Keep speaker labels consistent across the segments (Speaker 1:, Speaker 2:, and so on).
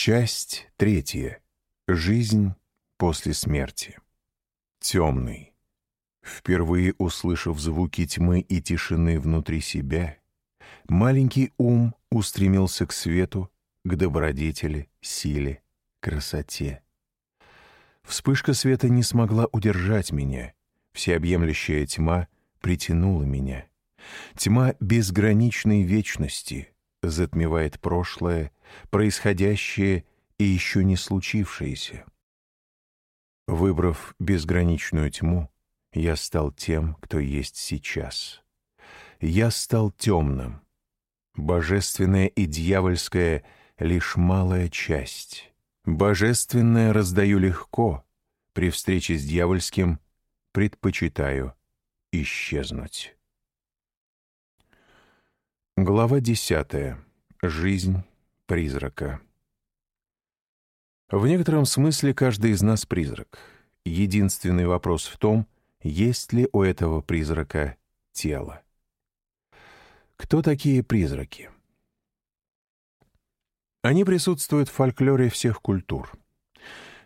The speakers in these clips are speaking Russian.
Speaker 1: Часть третья. Жизнь после смерти. Темный. Впервые услышав звуки тьмы и тишины внутри себя, маленький ум устремился к свету, к добродетели, силе, красоте. Вспышка света не смогла удержать меня, всеобъемлющая тьма притянула меня. Тьма безграничной вечности затмевает прошлое, происходящее и еще не случившееся. Выбрав безграничную тьму, я стал тем, кто есть сейчас. Я стал темным. Божественное и дьявольское — лишь малая часть. Божественное раздаю легко, при встрече с дьявольским предпочитаю исчезнуть. Глава десятая. Жизнь призрака. В некотором смысле каждый из нас призрак. Единственный вопрос в том, есть ли у этого призрака тело. Кто такие призраки? Они присутствуют в фольклоре всех культур.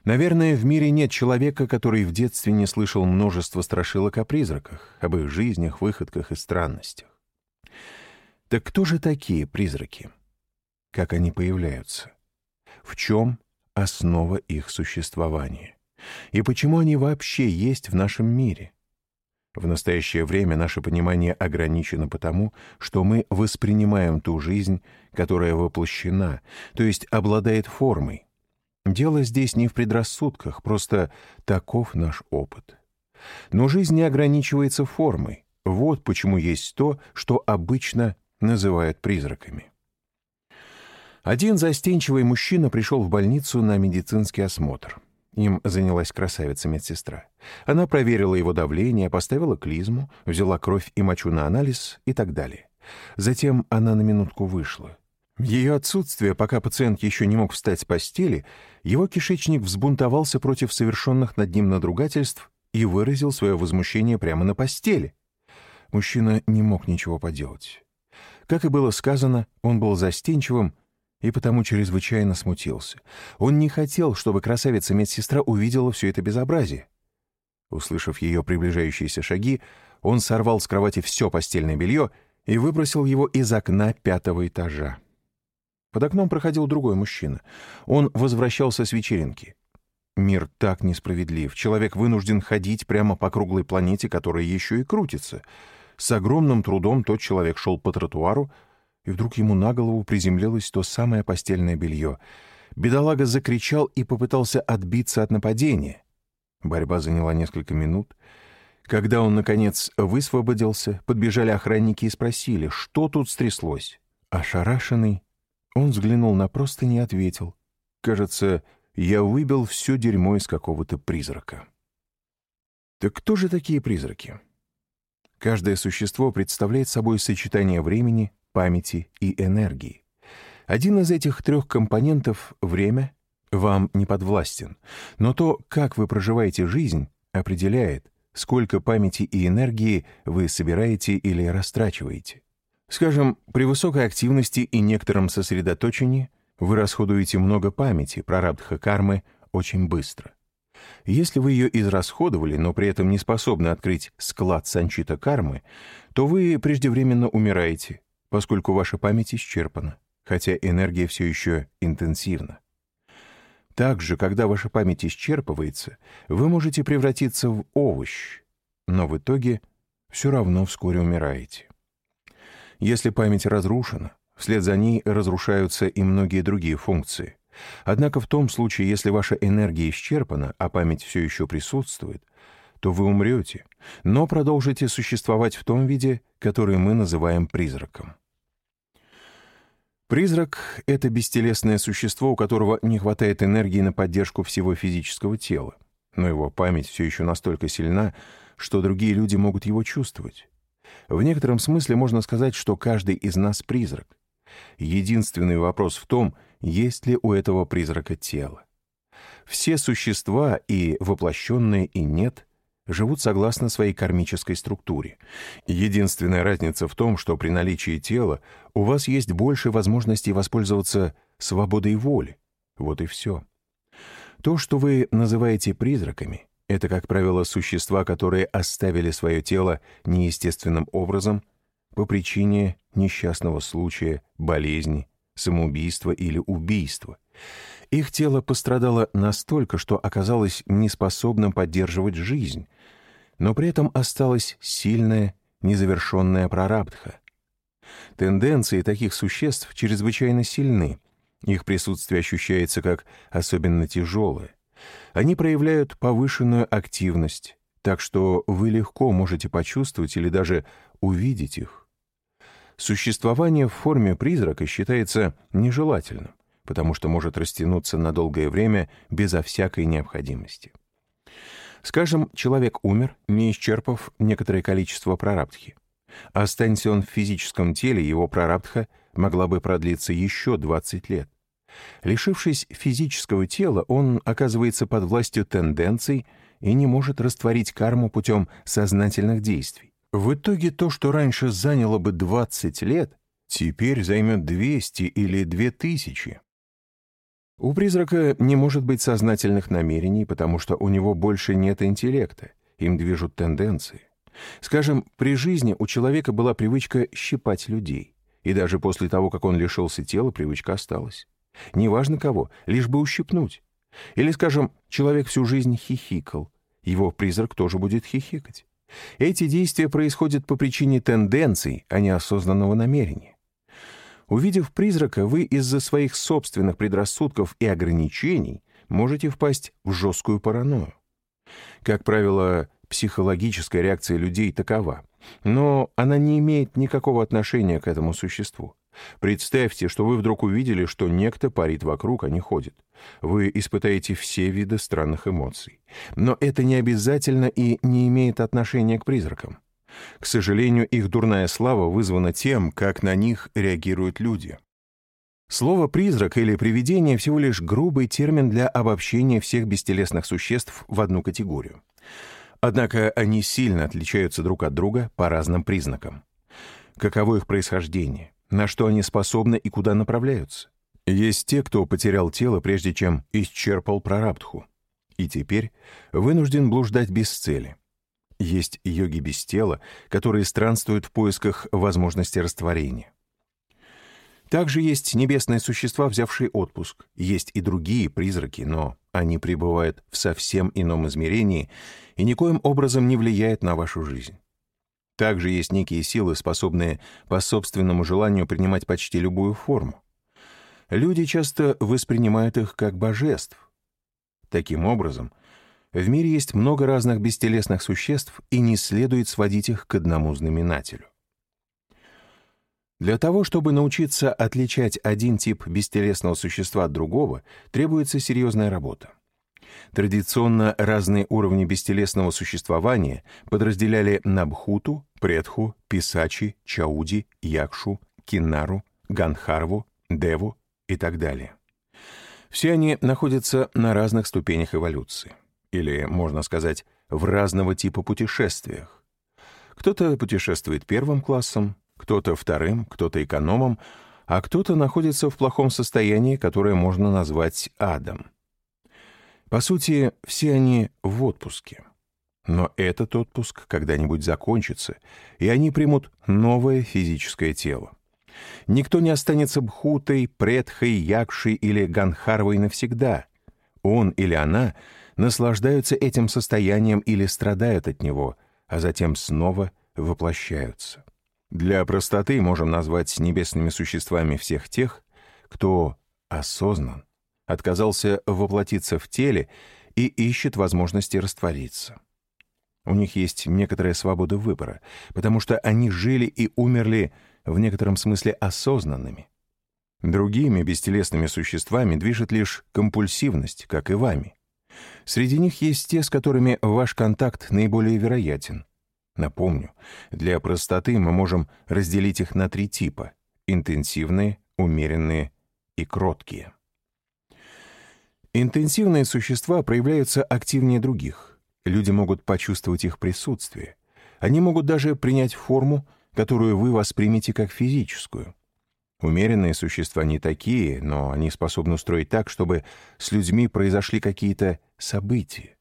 Speaker 1: Наверное, в мире нет человека, который в детстве не слышал множество страшилок о призраках, об их жизнях, выходках и странностях. Так кто же такие призраки? Как они появляются? В чем основа их существования? И почему они вообще есть в нашем мире? В настоящее время наше понимание ограничено потому, что мы воспринимаем ту жизнь, которая воплощена, то есть обладает формой. Дело здесь не в предрассудках, просто таков наш опыт. Но жизнь не ограничивается формой. Вот почему есть то, что обычно называют призраками. Один застенчивый мужчина пришел в больницу на медицинский осмотр. Им занялась красавица-медсестра. Она проверила его давление, поставила клизму, взяла кровь и мочу на анализ и так далее. Затем она на минутку вышла. В ее отсутствие, пока пациент еще не мог встать с постели, его кишечник взбунтовался против совершенных над ним надругательств и выразил свое возмущение прямо на постели. Мужчина не мог ничего поделать. Как и было сказано, он был застенчивым и потому чрезвычайно смутился. Он не хотел, чтобы красавица-медсестра увидела все это безобразие. Услышав ее приближающиеся шаги, он сорвал с кровати все постельное белье и выбросил его из окна пятого этажа. Под окном проходил другой мужчина. Он возвращался с вечеринки. Мир так несправедлив. Человек вынужден ходить прямо по круглой планете, которая еще и крутится — с огромным трудом тот человек шел по тротуару, и вдруг ему на голову приземлилось то самое постельное белье. Бедолага закричал и попытался отбиться от нападения. Борьба заняла несколько минут. Когда он, наконец, высвободился, подбежали охранники и спросили, что тут стряслось. Ошарашенный, он взглянул на простыни и ответил. «Кажется, я выбил все дерьмо из какого-то призрака». Так кто же такие призраки? Каждое существо представляет собой сочетание времени, памяти и энергии. Один из этих трех компонентов — время — вам не подвластен, но то, как вы проживаете жизнь, определяет, сколько памяти и энергии вы собираете или растрачиваете. Скажем, при высокой активности и некотором сосредоточении вы расходуете много памяти, прарабдха кармы, очень быстро. Если вы ее израсходовали, но при этом не способны открыть склад санчита кармы, то вы преждевременно умираете, поскольку ваша память исчерпана, хотя энергия все еще интенсивна. Также, когда ваша память исчерпывается, вы можете превратиться в овощ, но в итоге все равно вскоре умираете. Если память разрушена, вслед за ней разрушаются и многие другие функции. Однако в том случае, если ваша энергия исчерпана, а память все еще присутствует, то вы умрете, но продолжите существовать в том виде, который мы называем призраком. Призрак — это бестелесное существо, у которого не хватает энергии на поддержку всего физического тела, но его память все еще настолько сильна, что другие люди могут его чувствовать. В некотором смысле можно сказать, что каждый из нас — призрак. Единственный вопрос в том, есть ли у этого призрака тело. Все существа, и воплощенные, и нет, живут согласно своей кармической структуре. Единственная разница в том, что при наличии тела у вас есть больше возможностей воспользоваться свободой воли, Вот и все. То, что вы называете призраками, это, как правило, существа, которые оставили свое тело неестественным образом по причине несчастного случая, болезни, самоубийства или убийства. Их тело пострадало настолько, что оказалось неспособным поддерживать жизнь, но при этом осталась сильная, незавершенная прарабдха. Тенденции таких существ чрезвычайно сильны, их присутствие ощущается как особенно тяжелое. Они проявляют повышенную активность, так что вы легко можете почувствовать или даже увидеть их. Существование в форме призрака считается нежелательным, потому что может растянуться на долгое время безо всякой необходимости. Скажем, человек умер, не исчерпав некоторое количество прарабдхи. Останься он в физическом теле, его прарабдха могла бы продлиться еще 20 лет. Лишившись физического тела, он оказывается под властью тенденций и не может растворить карму путем сознательных действий. В итоге то, что раньше заняло бы 20 лет, теперь займет 200 или 2000. У призрака не может быть сознательных намерений, потому что у него больше нет интеллекта, им движут тенденции. Скажем, при жизни у человека была привычка щипать людей, и даже после того, как он лишился тела, привычка осталась. Неважно кого, лишь бы ущипнуть. Или, скажем, человек всю жизнь хихикал, его призрак тоже будет хихикать. Эти действия происходят по причине тенденций, а не осознанного намерения. Увидев призрака, вы из-за своих собственных предрассудков и ограничений можете впасть в жесткую паранойю. Как правило, психологическая реакция людей такова, но она не имеет никакого отношения к этому существу. Представьте, что вы вдруг увидели, что некто парит вокруг, а не ходит. Вы испытаете все виды странных эмоций. Но это не обязательно и не имеет отношения к призракам. К сожалению, их дурная слава вызвана тем, как на них реагируют люди. Слово «призрак» или «привидение» всего лишь грубый термин для обобщения всех бестелесных существ в одну категорию. Однако они сильно отличаются друг от друга по разным признакам. Каково их происхождение? на что они способны и куда направляются. Есть те, кто потерял тело, прежде чем исчерпал прарабдху, и теперь вынужден блуждать без цели. Есть йоги без тела, которые странствуют в поисках возможности растворения. Также есть небесные существа, взявшие отпуск. Есть и другие призраки, но они пребывают в совсем ином измерении и никоим образом не влияют на вашу жизнь. Также есть некие силы, способные по собственному желанию принимать почти любую форму. Люди часто воспринимают их как божеств. Таким образом, в мире есть много разных бестелесных существ, и не следует сводить их к одному знаменателю. Для того, чтобы научиться отличать один тип бестелесного существа от другого, требуется серьезная работа. Традиционно разные уровни бестелесного существования подразделяли на Бхуту, Предху, Писачи, Чауди, Якшу, Кинару, Ганхарву, Деву и так далее. Все они находятся на разных ступенях эволюции, или, можно сказать, в разного типа путешествиях. Кто-то путешествует первым классом, кто-то вторым, кто-то экономом, а кто-то находится в плохом состоянии, которое можно назвать адом. По сути, все они в отпуске. Но этот отпуск когда-нибудь закончится, и они примут новое физическое тело. Никто не останется бхутой, предхой, якшей или ганхарвой навсегда. Он или она наслаждаются этим состоянием или страдают от него, а затем снова воплощаются. Для простоты можем назвать небесными существами всех тех, кто осознан, отказался воплотиться в теле и ищет возможности раствориться. У них есть некоторая свобода выбора, потому что они жили и умерли в некотором смысле осознанными. Другими бестелесными существами движет лишь компульсивность, как и вами. Среди них есть те, с которыми ваш контакт наиболее вероятен. Напомню, для простоты мы можем разделить их на три типа — интенсивные, умеренные и кроткие. Интенсивные существа проявляются активнее других. Люди могут почувствовать их присутствие. Они могут даже принять форму, которую вы воспримете как физическую. Умеренные существа не такие, но они способны устроить так, чтобы с людьми произошли какие-то события.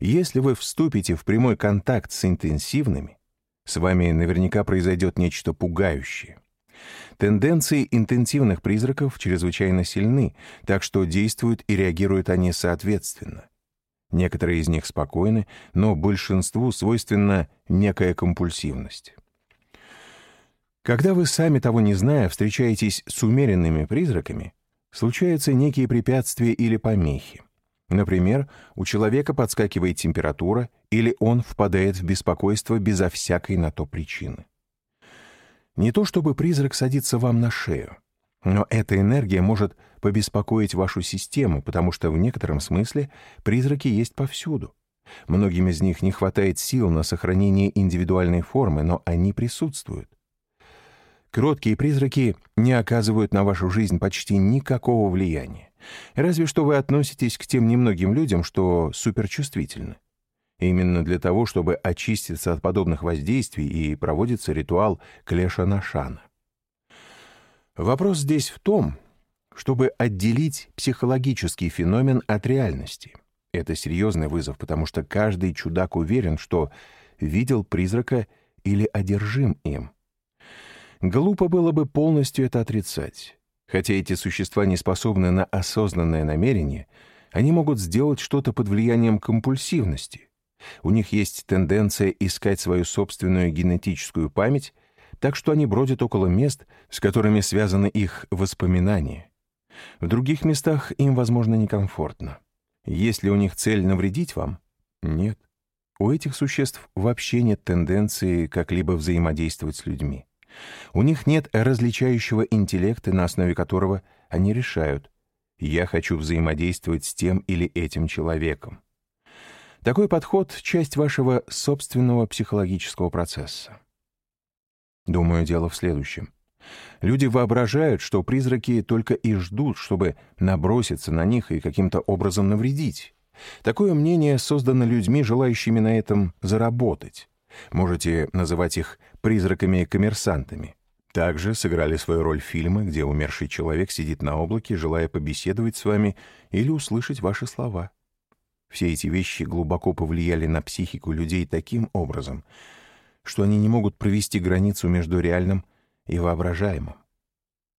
Speaker 1: Если вы вступите в прямой контакт с интенсивными, с вами наверняка произойдет нечто пугающее. Тенденции интенсивных призраков чрезвычайно сильны, так что действуют и реагируют они соответственно. Некоторые из них спокойны, но большинству свойственна некая компульсивность. Когда вы сами того не зная встречаетесь с умеренными призраками, случаются некие препятствия или помехи. Например, у человека подскакивает температура или он впадает в беспокойство безо всякой на то причины. Не то чтобы призрак садится вам на шею, но эта энергия может побеспокоить вашу систему, потому что в некотором смысле призраки есть повсюду. Многим из них не хватает сил на сохранение индивидуальной формы, но они присутствуют. Кроткие призраки не оказывают на вашу жизнь почти никакого влияния. Разве что вы относитесь к тем немногим людям, что суперчувствительны. Именно для того, чтобы очиститься от подобных воздействий, и проводится ритуал Клеша-Нашана. Вопрос здесь в том, чтобы отделить психологический феномен от реальности. Это серьезный вызов, потому что каждый чудак уверен, что видел призрака или одержим им. Глупо было бы полностью это отрицать. Хотя эти существа не способны на осознанное намерение, они могут сделать что-то под влиянием компульсивности. У них есть тенденция искать свою собственную генетическую память, так что они бродят около мест, с которыми связаны их воспоминания. В других местах им, возможно, некомфортно. Есть ли у них цель навредить вам? Нет. У этих существ вообще нет тенденции как-либо взаимодействовать с людьми. У них нет различающего интеллекта, на основе которого они решают «я хочу взаимодействовать с тем или этим человеком». Такой подход — часть вашего собственного психологического процесса. Думаю, дело в следующем. Люди воображают, что призраки только и ждут, чтобы наброситься на них и каким-то образом навредить. Такое мнение создано людьми, желающими на этом заработать. Можете называть их призраками-коммерсантами. Также сыграли свою роль фильмы, где умерший человек сидит на облаке, желая побеседовать с вами или услышать ваши слова. Все эти вещи глубоко повлияли на психику людей таким образом, что они не могут провести границу между реальным и воображаемым.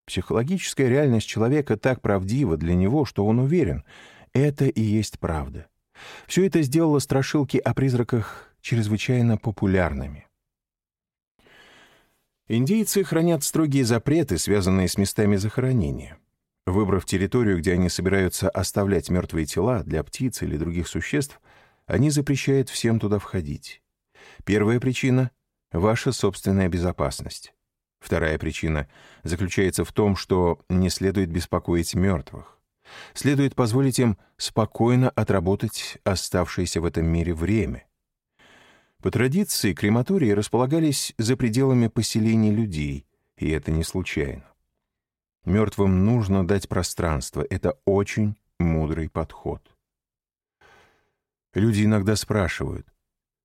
Speaker 1: Психологическая реальность человека так правдива для него, что он уверен, это и есть правда. Все это сделало страшилки о призраках чрезвычайно популярными. Индейцы хранят строгие запреты, связанные с местами захоронения. Выбрав территорию, где они собираются оставлять мертвые тела для птиц или других существ, они запрещают всем туда входить. Первая причина — ваша собственная безопасность. Вторая причина заключается в том, что не следует беспокоить мертвых. Следует позволить им спокойно отработать оставшееся в этом мире время. По традиции, крематории располагались за пределами поселений людей, и это не случайно. Мертвым нужно дать пространство, это очень мудрый подход. Люди иногда спрашивают,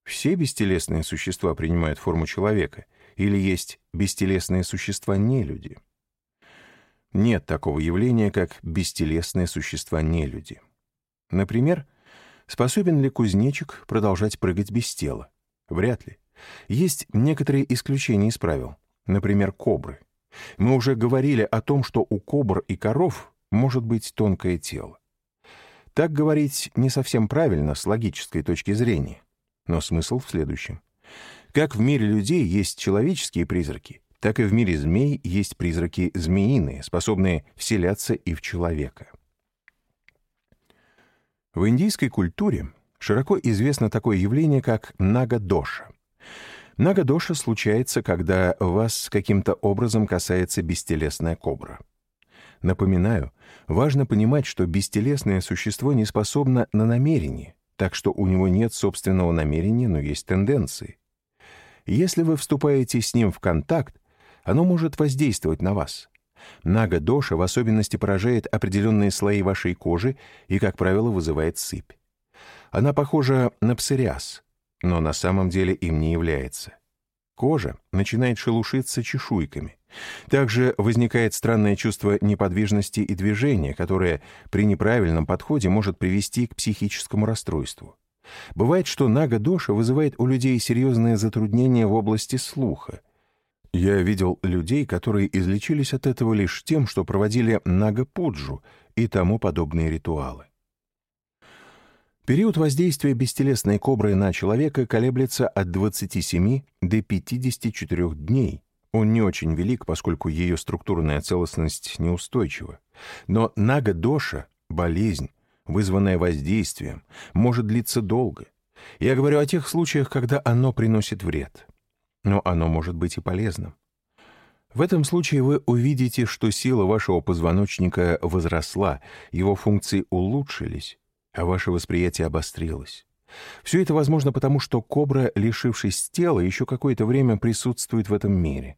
Speaker 1: все бестелесные существа принимают форму человека, или есть бестелесные существа не люди? Нет такого явления, как бестелесные существа не люди. Например, способен ли кузнечик продолжать прыгать без тела? Вряд ли. Есть некоторые исключения из правил. Например, кобры. Мы уже говорили о том, что у кобр и коров может быть тонкое тело. Так говорить не совсем правильно с логической точки зрения. Но смысл в следующем. Как в мире людей есть человеческие призраки, так и в мире змей есть призраки змеиные, способные вселяться и в человека. В индийской культуре широко известно такое явление, как нага-доша. Нага-доша случается, когда вас каким-то образом касается бестелесная кобра. Напоминаю, важно понимать, что бестелесное существо не способно на намерение, так что у него нет собственного намерения, но есть тенденции. Если вы вступаете с ним в контакт, оно может воздействовать на вас. Нага-доша в особенности поражает определенные слои вашей кожи и, как правило, вызывает сыпь. Она похожа на псориаз, но на самом деле им не является. Кожа начинает шелушиться чешуйками. Также возникает странное чувство неподвижности и движения, которое при неправильном подходе может привести к психическому расстройству. Бывает, что нага-доша вызывает у людей серьезные затруднения в области слуха. Я видел людей, которые излечились от этого лишь тем, что проводили нага-пуджу и тому подобные ритуалы. Период воздействия бестелесной кобры на человека колеблется от 27 до 54 дней. Он не очень велик, поскольку ее структурная целостность неустойчива. Но нага-доша — болезнь, вызванная воздействием, может длиться долго. Я говорю о тех случаях, когда оно приносит вред. Но оно может быть и полезным. В этом случае вы увидите, что сила вашего позвоночника возросла, его функции улучшились, а ваше восприятие обострилось. Все это возможно потому, что кобра, лишившись тела, еще какое-то время присутствует в этом мире.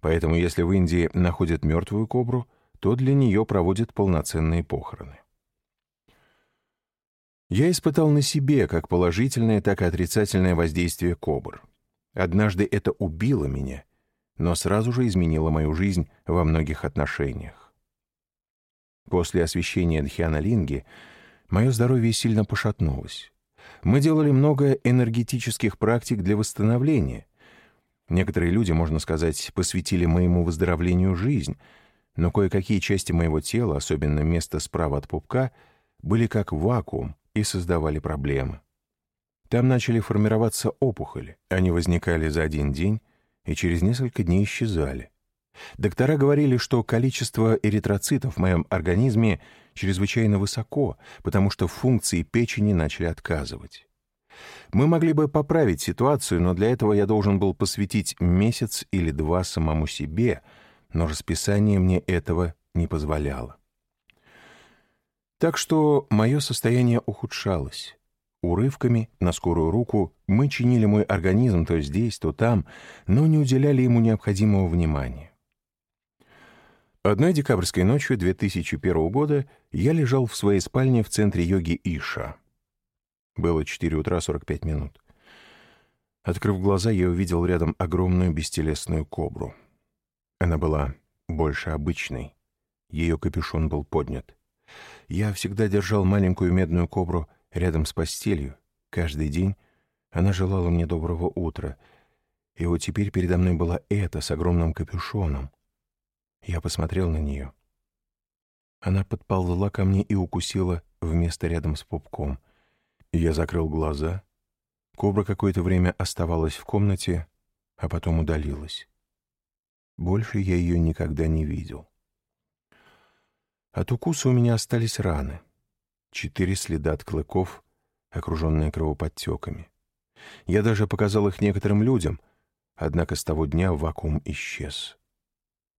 Speaker 1: Поэтому если в Индии находят мертвую кобру, то для нее проводят полноценные похороны. Я испытал на себе как положительное, так и отрицательное воздействие кобр. Однажды это убило меня, но сразу же изменило мою жизнь во многих отношениях. После освещения Дхьяна-линги мое здоровье сильно пошатнулось. Мы делали много энергетических практик для восстановления. Некоторые люди, можно сказать, посвятили моему выздоровлению жизнь, но кое-какие части моего тела, особенно место справа от пупка, были как вакуум и создавали проблемы. Там начали формироваться опухоли. Они возникали за один день и через несколько дней исчезали. Доктора говорили, что количество эритроцитов в моем организме чрезвычайно высоко, потому что функции печени начали отказывать. Мы могли бы поправить ситуацию, но для этого я должен был посвятить месяц или два самому себе, но расписание мне этого не позволяло. Так что мое состояние ухудшалось. Урывками, на скорую руку, мы чинили мой организм то здесь, то там, но не уделяли ему необходимого внимания. Одной декабрьской ночью 2001 года я лежал в своей спальне в центре йоги Иша. Было 4 утра 45 минут. Открыв глаза, я увидел рядом огромную бестелесную кобру. Она была больше обычной. Ее капюшон был поднят. Я всегда держал маленькую медную кобру рядом с постелью. Каждый день она желала мне доброго утра. И вот теперь передо мной была эта с огромным капюшоном. Я посмотрел на нее. Она подползла ко мне и укусила в место рядом с пупком. Я закрыл глаза. Кобра какое-то время оставалась в комнате, а потом удалилась. Больше я ее никогда не видел. От укуса у меня остались раны. Четыре следа от клыков, окруженные кровоподтеками. Я даже показал их некоторым людям, однако с того дня вакуум исчез.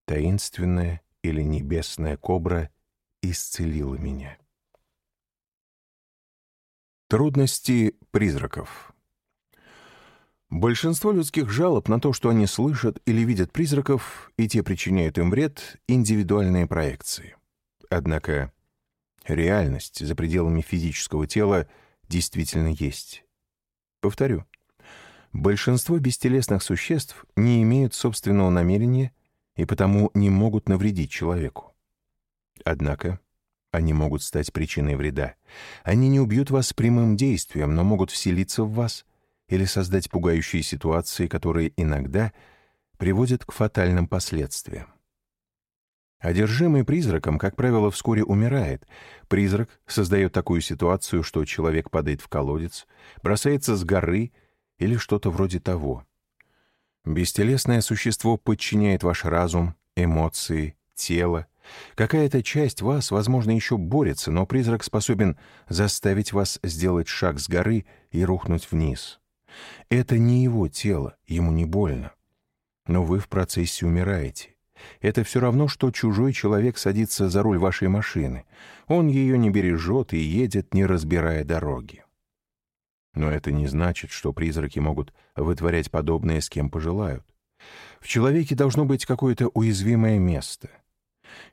Speaker 1: Таинственная или небесная кобра исцелила меня. Трудности призраков Большинство людских жалоб на то, что они слышат или видят призраков, и те причиняют им вред, индивидуальные проекции. Однако реальность за пределами физического тела действительно есть. Повторю, большинство бестелесных существ не имеют собственного намерения и потому не могут навредить человеку. Однако они могут стать причиной вреда. Они не убьют вас прямым действием, но могут вселиться в вас или создать пугающие ситуации, которые иногда приводят к фатальным последствиям. Одержимый призраком, как правило, вскоре умирает. Призрак создает такую ситуацию, что человек падает в колодец, бросается с горы или что-то вроде того. Бестелесное существо подчиняет ваш разум, эмоции, тело. Какая-то часть вас, возможно, еще борется, но призрак способен заставить вас сделать шаг с горы и рухнуть вниз. Это не его тело, ему не больно. Но вы в процессе умираете. Это все равно, что чужой человек садится за руль вашей машины. Он ее не бережет и едет, не разбирая дороги. Но это не значит, что призраки могут вытворять подобное с кем пожелают. В человеке должно быть какое-то уязвимое место.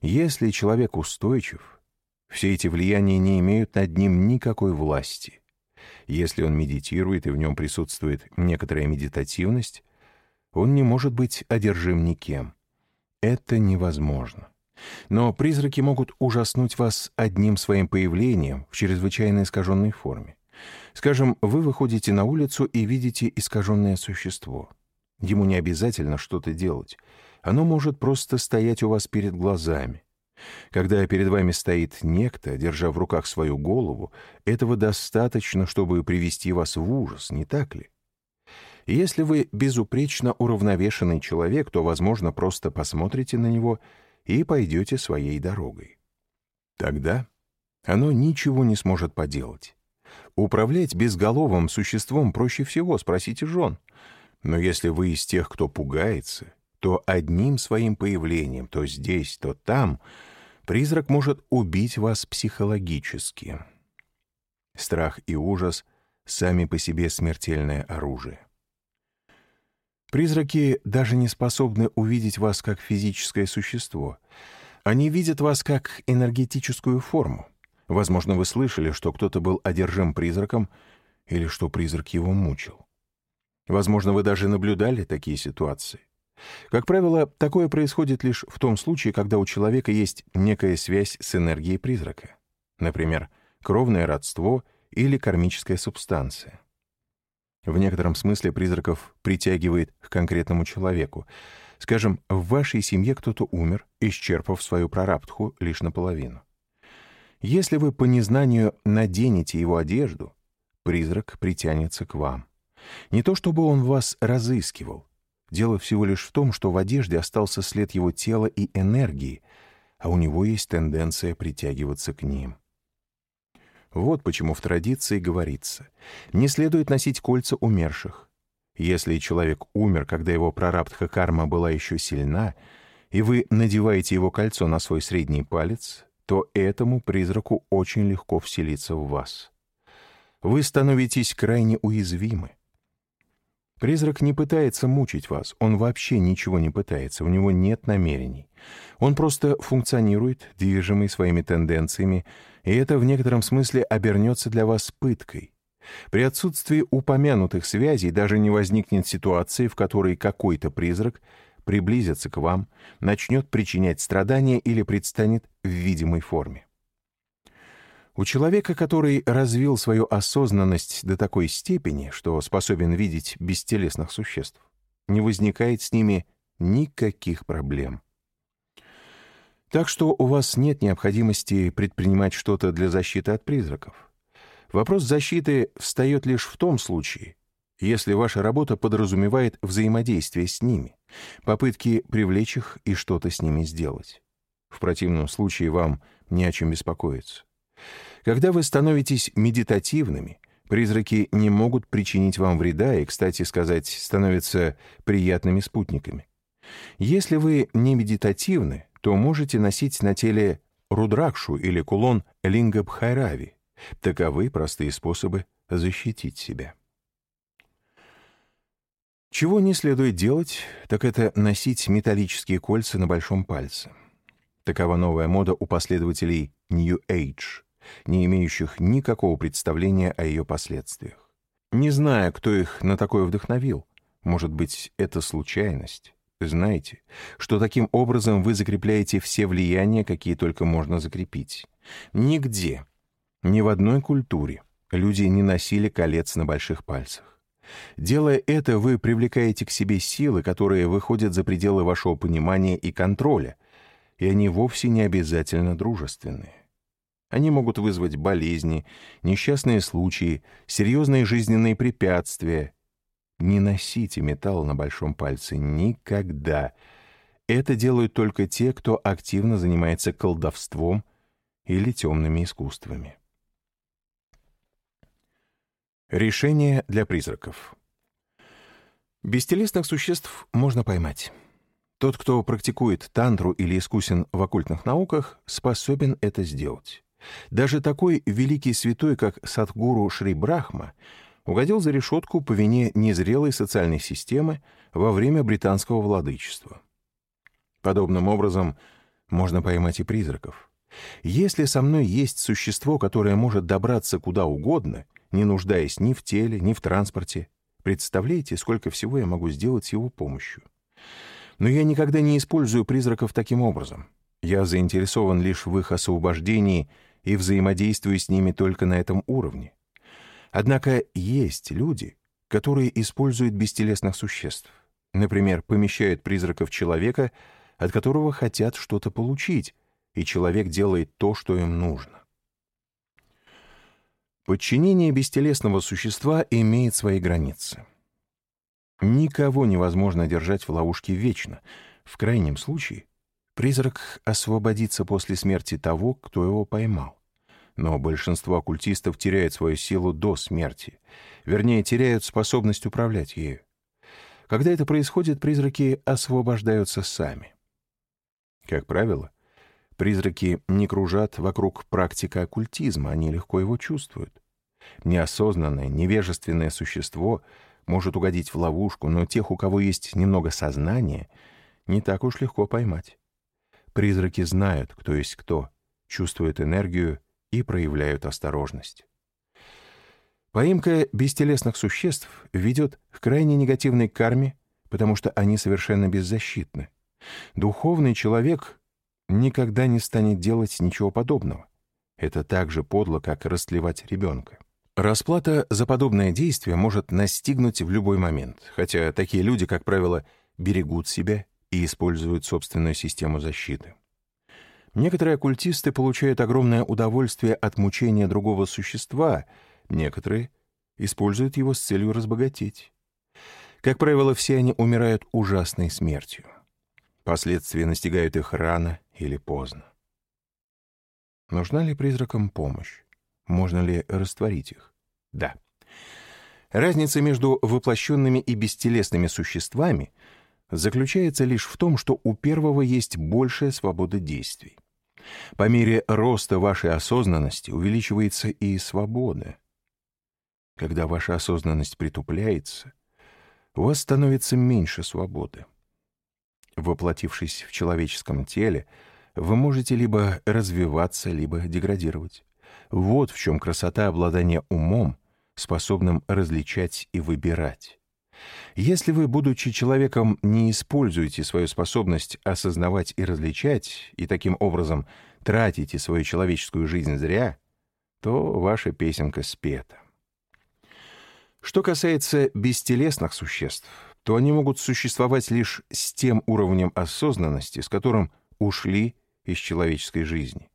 Speaker 1: Если человек устойчив, все эти влияния не имеют над ним никакой власти. Если он медитирует и в нем присутствует некоторая медитативность, он не может быть одержим никем. Это невозможно. Но призраки могут ужаснуть вас одним своим появлением в чрезвычайно искаженной форме. Скажем, вы выходите на улицу и видите искаженное существо. Ему не обязательно что-то делать. Оно может просто стоять у вас перед глазами. Когда перед вами стоит некто, держа в руках свою голову, этого достаточно, чтобы привести вас в ужас, не так ли? Если вы безупречно уравновешенный человек, то, возможно, просто посмотрите на него и пойдете своей дорогой. Тогда оно ничего не сможет поделать. Управлять безголовым существом проще всего, спросите жен. Но если вы из тех, кто пугается, то одним своим появлением, то здесь, то там, призрак может убить вас психологически. Страх и ужас — сами по себе смертельное оружие. Призраки даже не способны увидеть вас как физическое существо. Они видят вас как энергетическую форму. Возможно, вы слышали, что кто-то был одержим призраком или что призрак его мучил. Возможно, вы даже наблюдали такие ситуации. Как правило, такое происходит лишь в том случае, когда у человека есть некая связь с энергией призрака. Например, кровное родство или кармическая субстанция. В некотором смысле призраков притягивает к конкретному человеку. Скажем, в вашей семье кто-то умер, исчерпав свою прарабдху лишь наполовину. Если вы по незнанию наденете его одежду, призрак притянется к вам. Не то чтобы он вас разыскивал. Дело всего лишь в том, что в одежде остался след его тела и энергии, а у него есть тенденция притягиваться к ним. Вот почему в традиции говорится, не следует носить кольца умерших. Если человек умер, когда его прарабдха карма была еще сильна, и вы надеваете его кольцо на свой средний палец, то этому призраку очень легко вселиться в вас. Вы становитесь крайне уязвимы. Призрак не пытается мучить вас, он вообще ничего не пытается, у него нет намерений. Он просто функционирует, движимый своими тенденциями, и это в некотором смысле обернется для вас пыткой. При отсутствии упомянутых связей даже не возникнет ситуации, в которой какой-то призрак приблизится к вам, начнет причинять страдания или предстанет в видимой форме. У человека, который развил свою осознанность до такой степени, что способен видеть бестелесных существ, не возникает с ними никаких проблем. Так что у вас нет необходимости предпринимать что-то для защиты от призраков. Вопрос защиты встает лишь в том случае, если ваша работа подразумевает взаимодействие с ними, попытки привлечь их и что-то с ними сделать. В противном случае вам не о чем беспокоиться. Когда вы становитесь медитативными, призраки не могут причинить вам вреда и, кстати сказать, становятся приятными спутниками. Если вы не медитативны, то можете носить на теле рудракшу или кулон лингабхайрави. Таковы простые способы защитить себя. Чего не следует делать, так это носить металлические кольца на большом пальце. Такова новая мода у последователей New Age, не имеющих никакого представления о ее последствиях. Не зная, кто их на такое вдохновил, может быть, это случайность. Знайте, что таким образом вы закрепляете все влияния, какие только можно закрепить. Нигде, ни в одной культуре люди не носили колец на больших пальцах. Делая это, вы привлекаете к себе силы, которые выходят за пределы вашего понимания и контроля, и они вовсе не обязательно дружественные. Они могут вызвать болезни, несчастные случаи, серьезные жизненные препятствия, не носите металл на большом пальце никогда. Это делают только те, кто активно занимается колдовством или темными искусствами. Решение для призраков. Бестелесных существ можно поймать. Тот, кто практикует тантру или искусен в оккультных науках, способен это сделать. Даже такой великий святой, как Садгуру Шри Брахма, угодил за решетку по вине незрелой социальной системы во время британского владычества. Подобным образом можно поймать и призраков. Если со мной есть существо, которое может добраться куда угодно, не нуждаясь ни в теле, ни в транспорте, Представляете, сколько всего я могу сделать с его помощью? Но я никогда не использую призраков таким образом. Я заинтересован лишь в их освобождении и взаимодействую с ними только на этом уровне. Однако есть люди, которые используют бестелесных существ. Например, помещают призраков человека, от которого хотят что-то получить, и человек делает то, что им нужно. Подчинение бестелесного существа имеет свои границы. Никого невозможно держать в ловушке вечно. В крайнем случае, призрак освободится после смерти того, кто его поймал. Но большинство оккультистов теряют свою силу до смерти. Вернее, теряют способность управлять ею. Когда это происходит, призраки освобождаются сами. Как правило, призраки не кружат вокруг практика оккультизма, они легко его чувствуют. Неосознанное, невежественное существо может угодить в ловушку, но тех, у кого есть немного сознания, не так уж легко поймать. Призраки знают, кто есть кто, чувствуют энергию и проявляют осторожность. Поимка бестелесных существ ведет к крайне негативной карме, потому что они совершенно беззащитны. Духовный человек никогда не станет делать ничего подобного. Это так же подло, как растлевать ребенка. Расплата за подобное действие может настигнуть в любой момент, хотя такие люди, как правило, берегут себя и используют собственную систему защиты. Некоторые оккультисты получают огромное удовольствие от мучения другого существа — Некоторые используют его с целью разбогатеть. Как правило, все они умирают ужасной смертью. Последствия настигают их рано или поздно. Нужна ли призракам помощь? Можно ли растворить их? Да. Разница между воплощенными и бестелесными существами заключается лишь в том, что у первого есть большая свобода действий. По мере роста вашей осознанности увеличивается и свобода. Когда ваша осознанность притупляется, у вас становится меньше свободы. Воплотившись в человеческом теле, вы можете либо развиваться, либо деградировать. Вот в чем красота обладания умом, способным различать и выбирать. Если вы, будучи человеком, не используете свою способность осознавать и различать, и таким образом тратите свою человеческую жизнь зря, то ваша песенка спета. Что касается бестелесных существ, то они могут существовать лишь с тем уровнем осознанности, с которым ушли из человеческой жизни.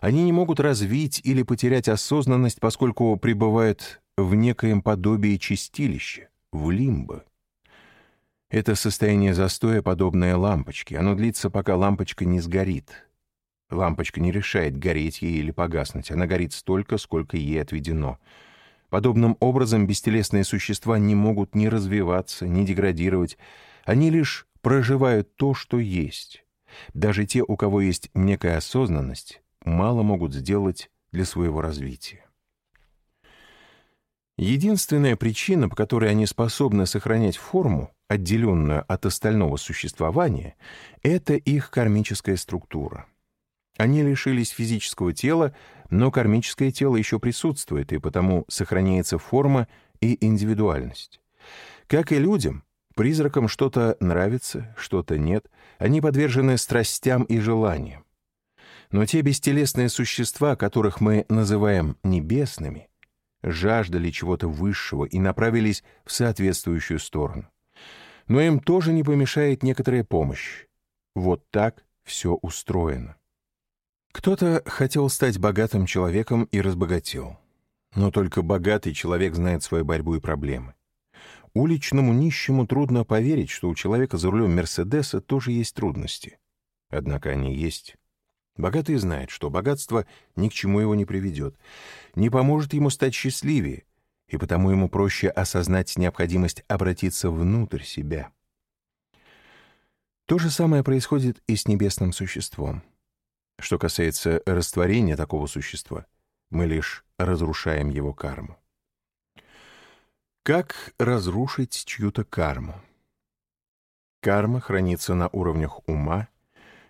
Speaker 1: Они не могут развить или потерять осознанность, поскольку пребывают в некоем подобии чистилища, в лимбо. Это состояние застоя, подобное лампочке. Оно длится, пока лампочка не сгорит. Лампочка не решает, гореть ей или погаснуть. Она горит столько, сколько ей отведено — Подобным образом бестелесные существа не могут ни развиваться, ни деградировать. Они лишь проживают то, что есть. Даже те, у кого есть некая осознанность, мало могут сделать для своего развития. Единственная причина, по которой они способны сохранять форму, отделенную от остального существования, это их кармическая структура. Они лишились физического тела, но кармическое тело еще присутствует, и потому сохраняется форма и индивидуальность. Как и людям, призракам что-то нравится, что-то нет, они подвержены страстям и желаниям. Но те бестелесные существа, которых мы называем небесными, жаждали чего-то высшего и направились в соответствующую сторону. Но им тоже не помешает некоторая помощь. Вот так все устроено. Кто-то хотел стать богатым человеком и разбогател. Но только богатый человек знает свою борьбу и проблемы. Уличному нищему трудно поверить, что у человека за рулем Мерседеса тоже есть трудности. Однако они есть. Богатый знает, что богатство ни к чему его не приведет, не поможет ему стать счастливее, и потому ему проще осознать необходимость обратиться внутрь себя. То же самое происходит и с небесным существом. Что касается растворения такого существа, мы лишь разрушаем его карму. Как разрушить чью-то карму? Карма хранится на уровнях ума,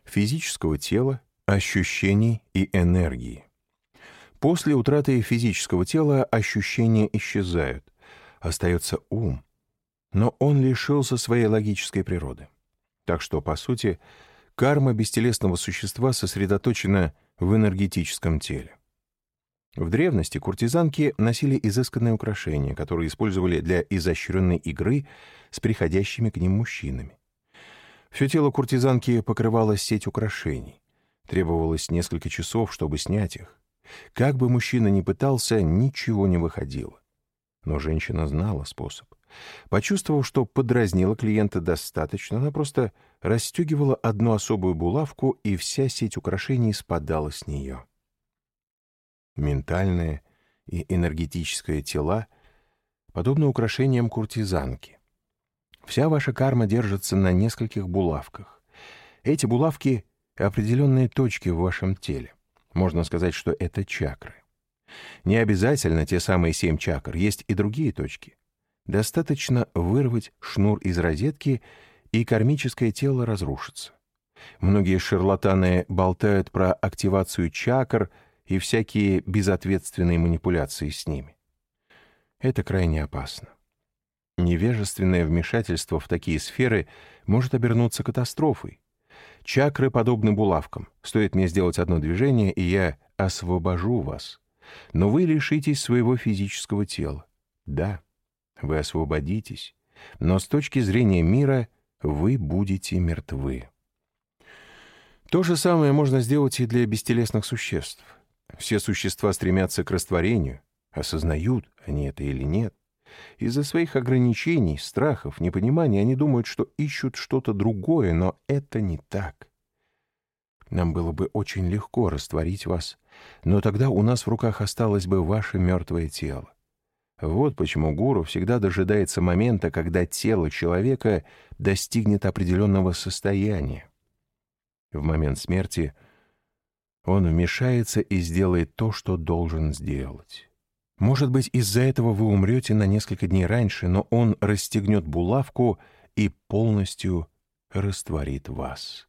Speaker 1: физического тела, ощущений и энергии. После утраты физического тела ощущения исчезают, остается ум, но он лишился своей логической природы. Так что, по сути, карма бестелесного существа сосредоточена в энергетическом теле. В древности куртизанки носили изысканные украшения, которые использовали для изощренной игры с приходящими к ним мужчинами. Все тело куртизанки покрывалось сеть украшений. Требовалось несколько часов, чтобы снять их. Как бы мужчина ни пытался, ничего не выходило. Но женщина знала способ. Почувствовав, что подразнила клиента достаточно, она просто расстегивала одну особую булавку, и вся сеть украшений спадала с нее. Ментальное и энергетическое тела подобны украшениям куртизанки. Вся ваша карма держится на нескольких булавках. Эти булавки — определенные точки в вашем теле. Можно сказать, что это чакры. Не обязательно те самые семь чакр, есть и другие точки. Достаточно вырвать шнур из розетки, и кармическое тело разрушится. Многие шарлатаны болтают про активацию чакр и всякие безответственные манипуляции с ними. Это крайне опасно. Невежественное вмешательство в такие сферы может обернуться катастрофой. Чакры подобны булавкам. Стоит мне сделать одно движение, и я освобожу вас. Но вы лишитесь своего физического тела. Да, вы освободитесь, но с точки зрения мира вы будете мертвы. То же самое можно сделать и для бестелесных существ. Все существа стремятся к растворению, осознают они это или нет. Из-за своих ограничений, страхов, непонимания они думают, что ищут что-то другое, но это не так. Нам было бы очень легко растворить вас, но тогда у нас в руках осталось бы ваше мертвое тело. Вот почему гуру всегда дожидается момента, когда тело человека достигнет определенного состояния. В момент смерти он вмешается и сделает то, что должен сделать. Может быть, из-за этого вы умрете на несколько дней раньше, но он расстегнет булавку и полностью растворит вас.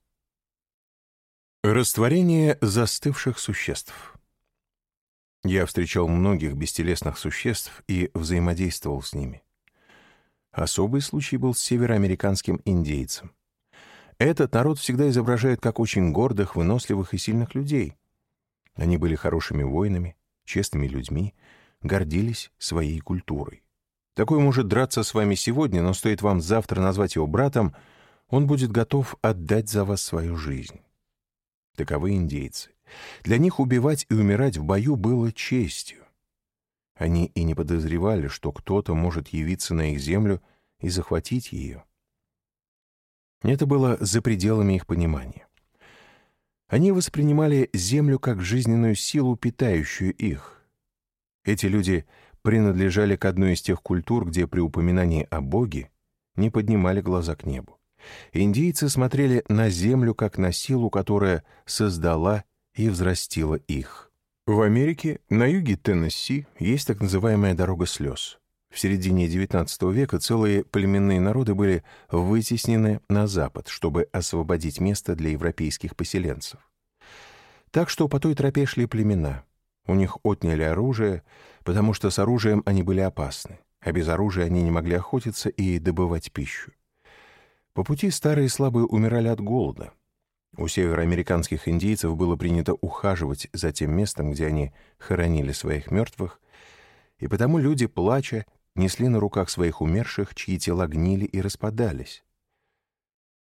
Speaker 1: Растворение застывших существ. Я встречал многих бестелесных существ и взаимодействовал с ними. Особый случай был с североамериканским индейцем. Этот народ всегда изображает как очень гордых, выносливых и сильных людей. Они были хорошими воинами, честными людьми, гордились своей культурой. Такой может драться с вами сегодня, но стоит вам завтра назвать его братом, он будет готов отдать за вас свою жизнь. Таковы индейцы. Для них убивать и умирать в бою было честью. Они и не подозревали, что кто-то может явиться на их землю и захватить ее. Это было за пределами их понимания. Они воспринимали землю как жизненную силу, питающую их — эти люди принадлежали к одной из тех культур, где при упоминании о Боге не поднимали глаза к небу. Индийцы смотрели на землю как на силу, которая создала и взрастила их. В Америке, на юге Теннесси, есть так называемая «дорога слез». В середине XIX века целые племенные народы были вытеснены на запад, чтобы освободить место для европейских поселенцев. Так что по той тропе шли племена — у них отняли оружие, потому что с оружием они были опасны, а без оружия они не могли охотиться и добывать пищу. По пути старые и слабые умирали от голода. У североамериканских индейцев было принято ухаживать за тем местом, где они хоронили своих мертвых, и потому люди, плача, несли на руках своих умерших, чьи тела гнили и распадались.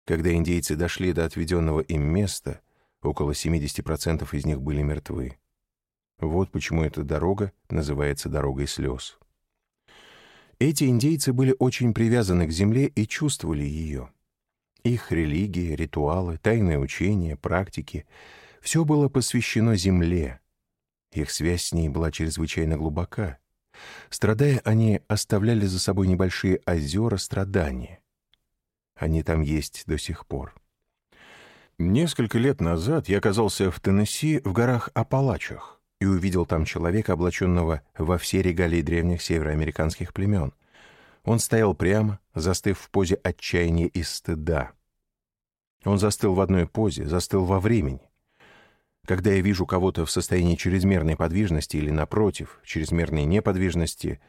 Speaker 1: Когда индейцы дошли до отведенного им места, около 70% из них были мертвы. Вот почему эта дорога называется дорогой слез. Эти индейцы были очень привязаны к земле и чувствовали ее. Их религия, ритуалы, тайные учения, практики — все было посвящено земле. Их связь с ней была чрезвычайно глубока. Страдая, они оставляли за собой небольшие озера страдания. Они там есть до сих пор. Несколько лет назад я оказался в Теннесси в горах Апалачах и увидел там человека, облаченного во все регалии древних североамериканских племен. Он стоял прямо, застыв в позе отчаяния и стыда. Он застыл в одной позе, застыл во времени. Когда я вижу кого-то в состоянии чрезмерной подвижности или, напротив, чрезмерной неподвижности,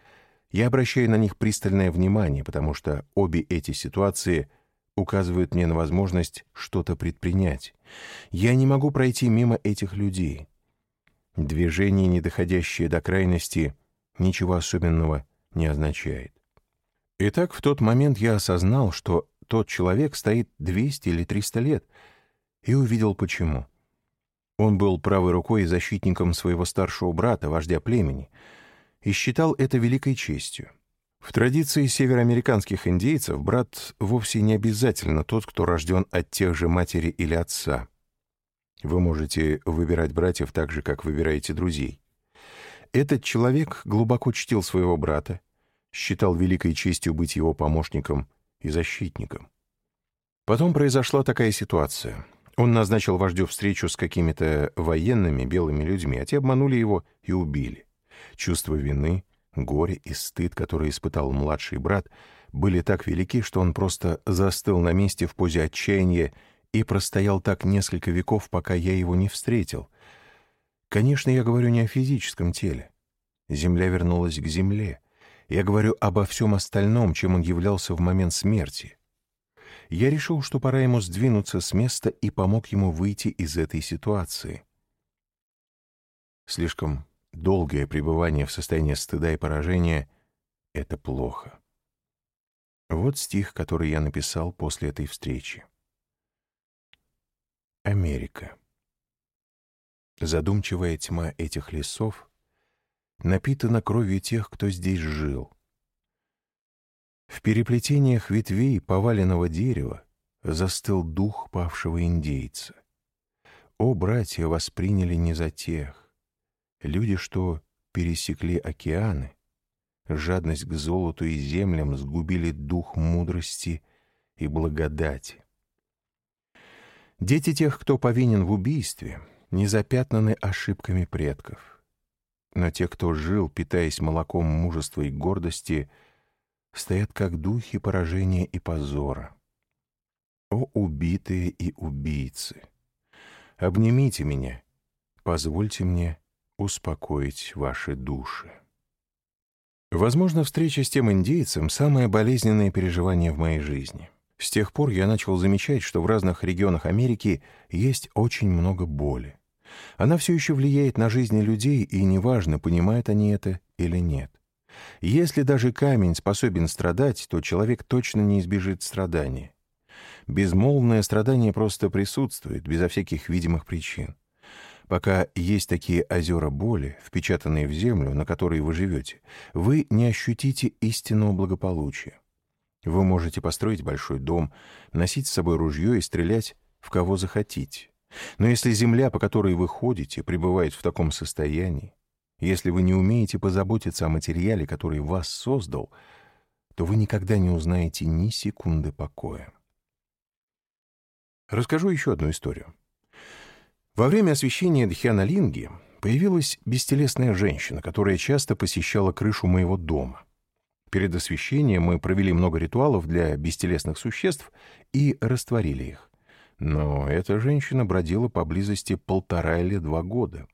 Speaker 1: Я обращаю на них пристальное внимание, потому что обе эти ситуации указывают мне на возможность что-то предпринять. Я не могу пройти мимо этих людей. Движение, не доходящее до крайности, ничего особенного не означает. Итак, в тот момент я осознал, что тот человек стоит 200 или 300 лет, и увидел почему. Он был правой рукой и защитником своего старшего брата, вождя племени, и считал это великой честью. В традиции североамериканских индейцев брат вовсе не обязательно тот, кто рожден от тех же матери или отца. Вы можете выбирать братьев так же, как выбираете друзей. Этот человек глубоко чтил своего брата, считал великой честью быть его помощником и защитником. Потом произошла такая ситуация. Он назначил вождю встречу с какими-то военными белыми людьми, а те обманули его и убили. Чувство вины, горе и стыд, которые испытал младший брат, были так велики, что он просто застыл на месте в позе отчаяния и простоял так несколько веков, пока я его не встретил. Конечно, я говорю не о физическом теле. Земля вернулась к земле. Я говорю обо всем остальном, чем он являлся в момент смерти. Я решил, что пора ему сдвинуться с места и помог ему выйти из этой ситуации. Слишком долгое пребывание в состоянии стыда и поражения — это плохо. Вот стих, который я написал после этой встречи. Америка. Задумчивая тьма этих лесов напитана кровью тех, кто здесь жил. В переплетениях ветвей поваленного дерева застыл дух павшего индейца. О, братья восприняли не за тех. Люди, что пересекли океаны, жадность к золоту и землям сгубили дух мудрости и благодати. Дети тех, кто повинен в убийстве, не запятнаны ошибками предков. Но те, кто жил, питаясь молоком мужества и гордости, стоят как духи поражения и позора. О, убитые и убийцы! Обнимите меня, позвольте мне успокоить ваши души. Возможно, встреча с тем индейцем — самое болезненное переживание в моей жизни — с тех пор я начал замечать, что в разных регионах Америки есть очень много боли. Она все еще влияет на жизни людей, и неважно, понимают они это или нет. Если даже камень способен страдать, то человек точно не избежит страдания. Безмолвное страдание просто присутствует, безо всяких видимых причин. Пока есть такие озера боли, впечатанные в землю, на которой вы живете, вы не ощутите истинного благополучия. Вы можете построить большой дом, носить с собой ружье и стрелять в кого захотите. Но если земля, по которой вы ходите, пребывает в таком состоянии, если вы не умеете позаботиться о материале, который вас создал, то вы никогда не узнаете ни секунды покоя. Расскажу еще одну историю. Во время освящения Дхьяна-линги появилась бестелесная женщина, которая часто посещала крышу моего дома — Перед освящением мы провели много ритуалов для бестелесных существ и растворили их. Но эта женщина бродила поблизости полтора или два года.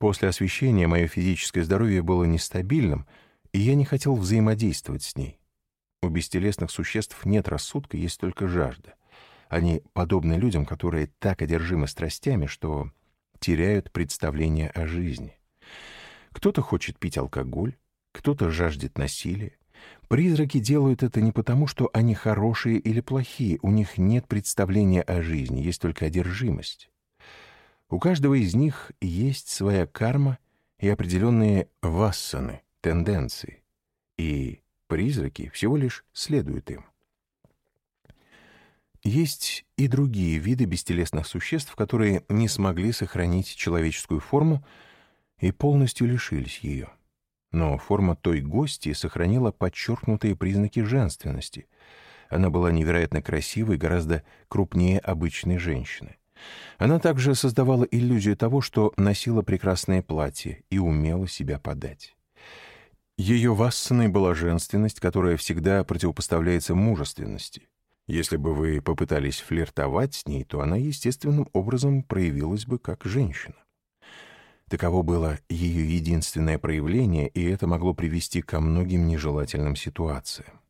Speaker 1: После освящения мое физическое здоровье было нестабильным, и я не хотел взаимодействовать с ней. У бестелесных существ нет рассудка, есть только жажда. Они подобны людям, которые так одержимы страстями, что теряют представление о жизни. Кто-то хочет пить алкоголь, кто-то жаждет насилия. Призраки делают это не потому, что они хорошие или плохие, у них нет представления о жизни, есть только одержимость. У каждого из них есть своя карма и определенные вассаны, тенденции, и призраки всего лишь следуют им. Есть и другие виды бестелесных существ, которые не смогли сохранить человеческую форму и полностью лишились ее но форма той гости сохранила подчеркнутые признаки женственности. Она была невероятно красивой, гораздо крупнее обычной женщины. Она также создавала иллюзию того, что носила прекрасное платье и умела себя подать. Ее вассаной была женственность, которая всегда противопоставляется мужественности. Если бы вы попытались флиртовать с ней, то она естественным образом проявилась бы как женщина. Таково было ее единственное проявление, и это могло привести ко многим нежелательным ситуациям.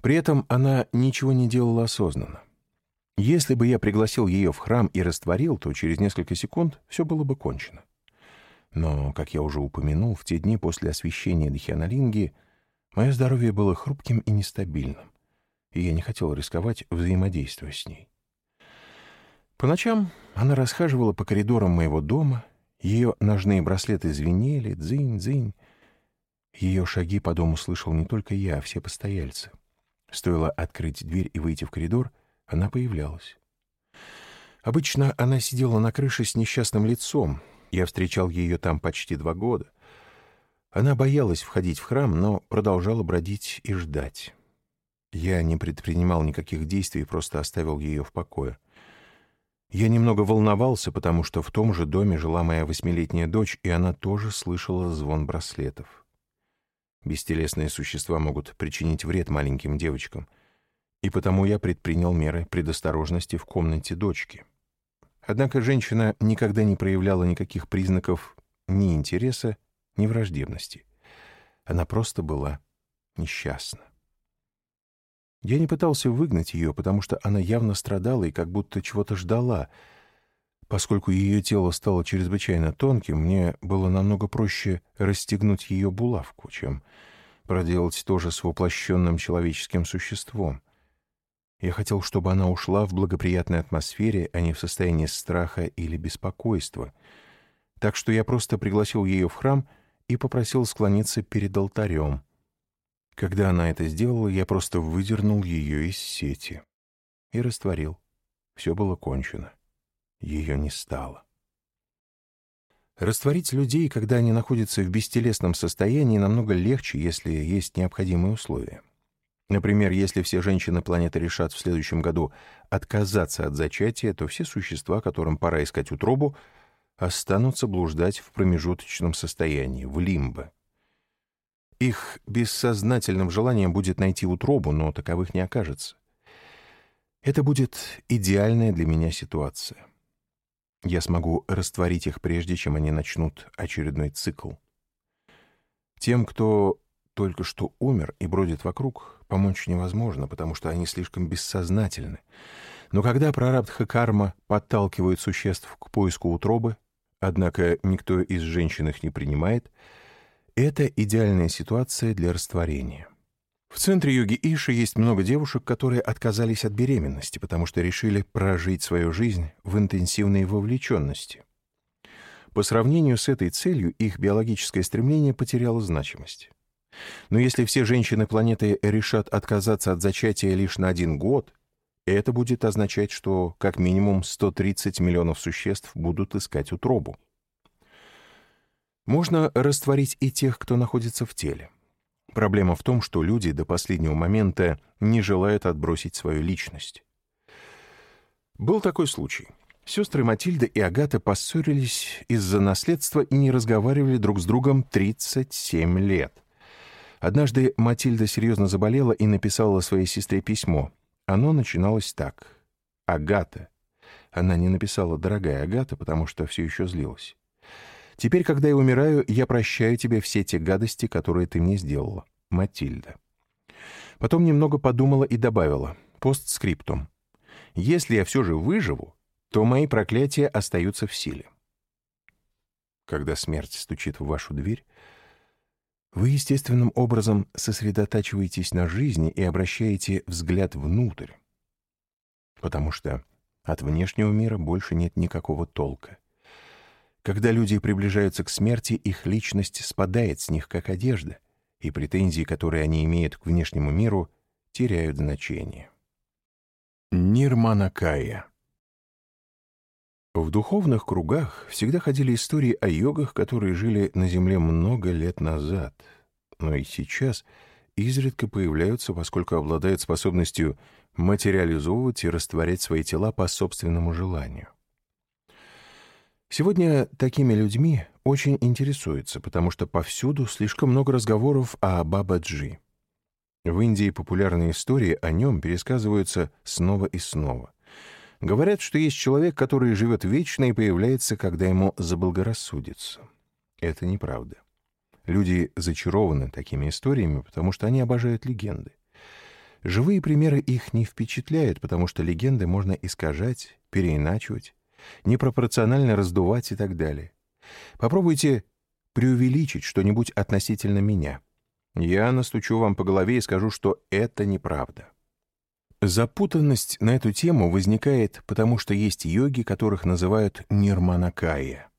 Speaker 1: При этом она ничего не делала осознанно. Если бы я пригласил ее в храм и растворил, то через несколько секунд все было бы кончено. Но, как я уже упомянул, в те дни после освящения Дхианалинги мое здоровье было хрупким и нестабильным, и я не хотел рисковать, взаимодействуя с ней. По ночам она расхаживала по коридорам моего дома, ее ножные браслеты звенели, дзынь-дзынь. Ее шаги по дому слышал не только я, а все постояльцы. Стоило открыть дверь и выйти в коридор, она появлялась. Обычно она сидела на крыше с несчастным лицом. Я встречал ее там почти два года. Она боялась входить в храм, но продолжала бродить и ждать. Я не предпринимал никаких действий, просто оставил ее в покое. Я немного волновался, потому что в том же доме жила моя восьмилетняя дочь, и она тоже слышала звон браслетов. Бестелесные существа могут причинить вред маленьким девочкам, и потому я предпринял меры предосторожности в комнате дочки. Однако женщина никогда не проявляла никаких признаков ни интереса, ни враждебности. Она просто была несчастна. Я не пытался выгнать ее, потому что она явно страдала и как будто чего-то ждала. Поскольку ее тело стало чрезвычайно тонким, мне было намного проще расстегнуть ее булавку, чем проделать то же с воплощенным человеческим существом. Я хотел, чтобы она ушла в благоприятной атмосфере, а не в состоянии страха или беспокойства. Так что я просто пригласил ее в храм и попросил склониться перед алтарем — когда она это сделала, я просто выдернул ее из сети и растворил. Все было кончено. Ее не стало. Растворить людей, когда они находятся в бестелесном состоянии, намного легче, если есть необходимые условия. Например, если все женщины планеты решат в следующем году отказаться от зачатия, то все существа, которым пора искать утробу, останутся блуждать в промежуточном состоянии, в лимбо. Их бессознательным желанием будет найти утробу, но таковых не окажется. Это будет идеальная для меня ситуация. Я смогу растворить их, прежде чем они начнут очередной цикл. Тем, кто только что умер и бродит вокруг, помочь невозможно, потому что они слишком бессознательны. Но когда прарабдха карма подталкивает существ к поиску утробы, однако никто из женщин их не принимает — это идеальная ситуация для растворения. В центре йоги Иши есть много девушек, которые отказались от беременности, потому что решили прожить свою жизнь в интенсивной вовлеченности. По сравнению с этой целью их биологическое стремление потеряло значимость. Но если все женщины планеты решат отказаться от зачатия лишь на один год, это будет означать, что как минимум 130 миллионов существ будут искать утробу. Можно растворить и тех, кто находится в теле. Проблема в том, что люди до последнего момента не желают отбросить свою личность. Был такой случай. Сестры Матильда и Агата поссорились из-за наследства и не разговаривали друг с другом 37 лет. Однажды Матильда серьезно заболела и написала своей сестре письмо. Оно начиналось так. «Агата». Она не написала «дорогая Агата», потому что все еще злилась. Теперь, когда я умираю, я прощаю тебе все те гадости, которые ты мне сделала. Матильда. Потом немного подумала и добавила. Постскриптум. Если я все же выживу, то мои проклятия остаются в силе. Когда смерть стучит в вашу дверь, вы естественным образом сосредотачиваетесь на жизни и обращаете взгляд внутрь, потому что от внешнего мира больше нет никакого толка. Когда люди приближаются к смерти, их личность спадает с них, как одежда, и претензии, которые они имеют к внешнему миру, теряют значение. Нирманакая В духовных кругах всегда ходили истории о йогах, которые жили на Земле много лет назад, но и сейчас изредка появляются, поскольку обладают способностью материализовывать и растворять свои тела по собственному желанию. Сегодня такими людьми очень интересуются, потому что повсюду слишком много разговоров о Бабаджи. В Индии популярные истории о нем пересказываются снова и снова. Говорят, что есть человек, который живет вечно и появляется, когда ему заблагорассудится. Это неправда. Люди зачарованы такими историями, потому что они обожают легенды. Живые примеры их не впечатляют, потому что легенды можно искажать, переиначивать, непропорционально раздувать и так далее. Попробуйте преувеличить что-нибудь относительно меня. Я настучу вам по голове и скажу, что это неправда. Запутанность на эту тему возникает, потому что есть йоги, которых называют нирманакая.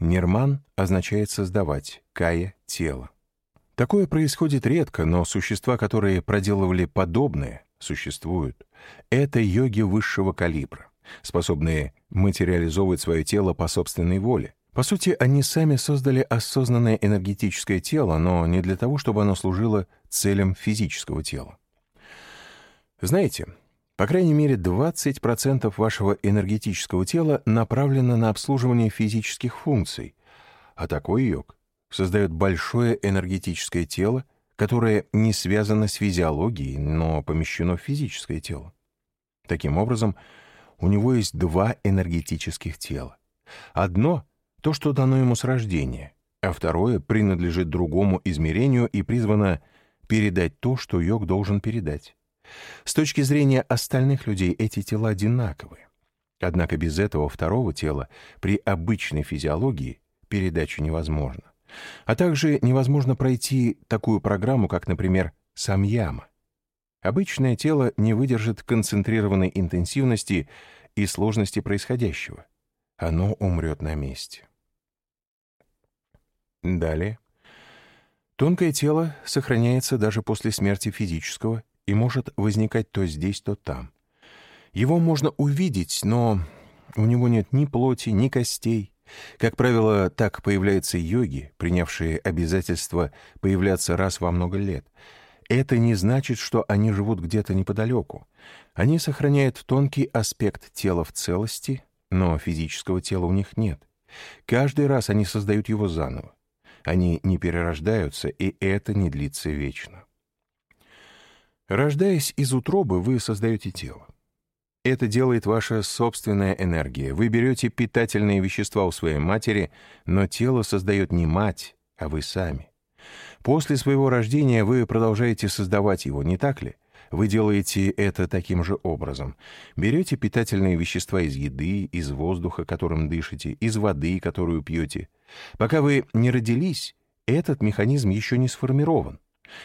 Speaker 1: Нирман означает создавать, кая — тело. Такое происходит редко, но существа, которые проделывали подобное, существуют. Это йоги высшего калибра, способные материализовывать свое тело по собственной воле. По сути, они сами создали осознанное энергетическое тело, но не для того, чтобы оно служило целям физического тела. Знаете, по крайней мере 20% вашего энергетического тела направлено на обслуживание физических функций, а такой йог создает большое энергетическое тело, которое не связано с физиологией, но помещено в физическое тело. Таким образом, у него есть два энергетических тела. Одно — то, что дано ему с рождения, а второе принадлежит другому измерению и призвано передать то, что йог должен передать. С точки зрения остальных людей эти тела одинаковы. Однако без этого второго тела при обычной физиологии передача невозможна. А также невозможно пройти такую программу, как, например, самьяма. Обычное тело не выдержит концентрированной интенсивности и сложности происходящего. Оно умрет на месте. Далее. Тонкое тело сохраняется даже после смерти физического и может возникать то здесь, то там. Его можно увидеть, но у него нет ни плоти, ни костей. Как правило, так появляются йоги, принявшие обязательство появляться раз во много лет. Это не значит, что они живут где-то неподалеку. Они сохраняют тонкий аспект тела в целости, но физического тела у них нет. Каждый раз они создают его заново. Они не перерождаются, и это не длится вечно. Рождаясь из утробы, вы создаете тело. Это делает ваша собственная энергия. Вы берете питательные вещества у своей матери, но тело создает не мать, а вы сами. После своего рождения вы продолжаете создавать его, не так ли? Вы делаете это таким же образом. Берете питательные вещества из еды, из воздуха, которым дышите, из воды, которую пьете. Пока вы не родились, этот механизм еще не сформирован.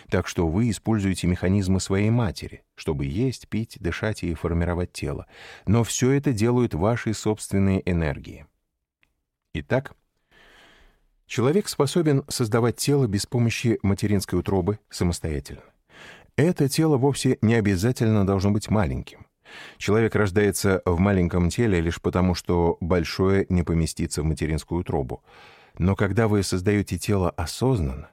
Speaker 1: Так что вы используете механизмы своей матери, чтобы есть, пить, дышать и формировать тело. Но все это делают ваши собственные энергии. Итак, человек способен создавать тело без помощи материнской утробы самостоятельно. Это тело вовсе не обязательно должно быть маленьким. Человек рождается в маленьком теле лишь потому, что большое не поместится в материнскую утробу. Но когда вы создаете тело осознанно,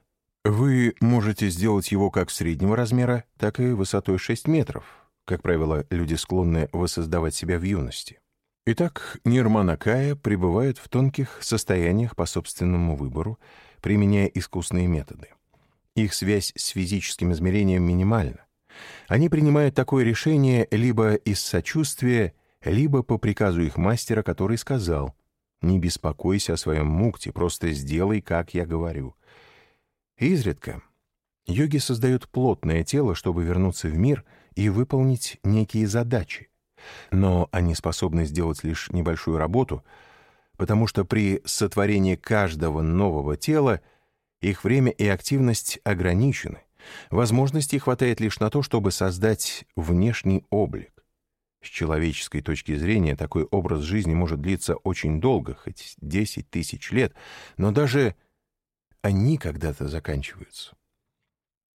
Speaker 1: вы можете сделать его как среднего размера, так и высотой 6 метров. Как правило, люди склонны воссоздавать себя в юности. Итак, нирманакая пребывают в тонких состояниях по собственному выбору, применяя искусные методы. Их связь с физическим измерением минимальна. Они принимают такое решение либо из сочувствия, либо по приказу их мастера, который сказал «Не беспокойся о своем мукте, просто сделай, как я говорю». Изредка йоги создают плотное тело, чтобы вернуться в мир и выполнить некие задачи. Но они способны сделать лишь небольшую работу, потому что при сотворении каждого нового тела их время и активность ограничены. Возможностей хватает лишь на то, чтобы создать внешний облик. С человеческой точки зрения такой образ жизни может длиться очень долго, хоть 10 тысяч лет, но даже они когда-то заканчиваются.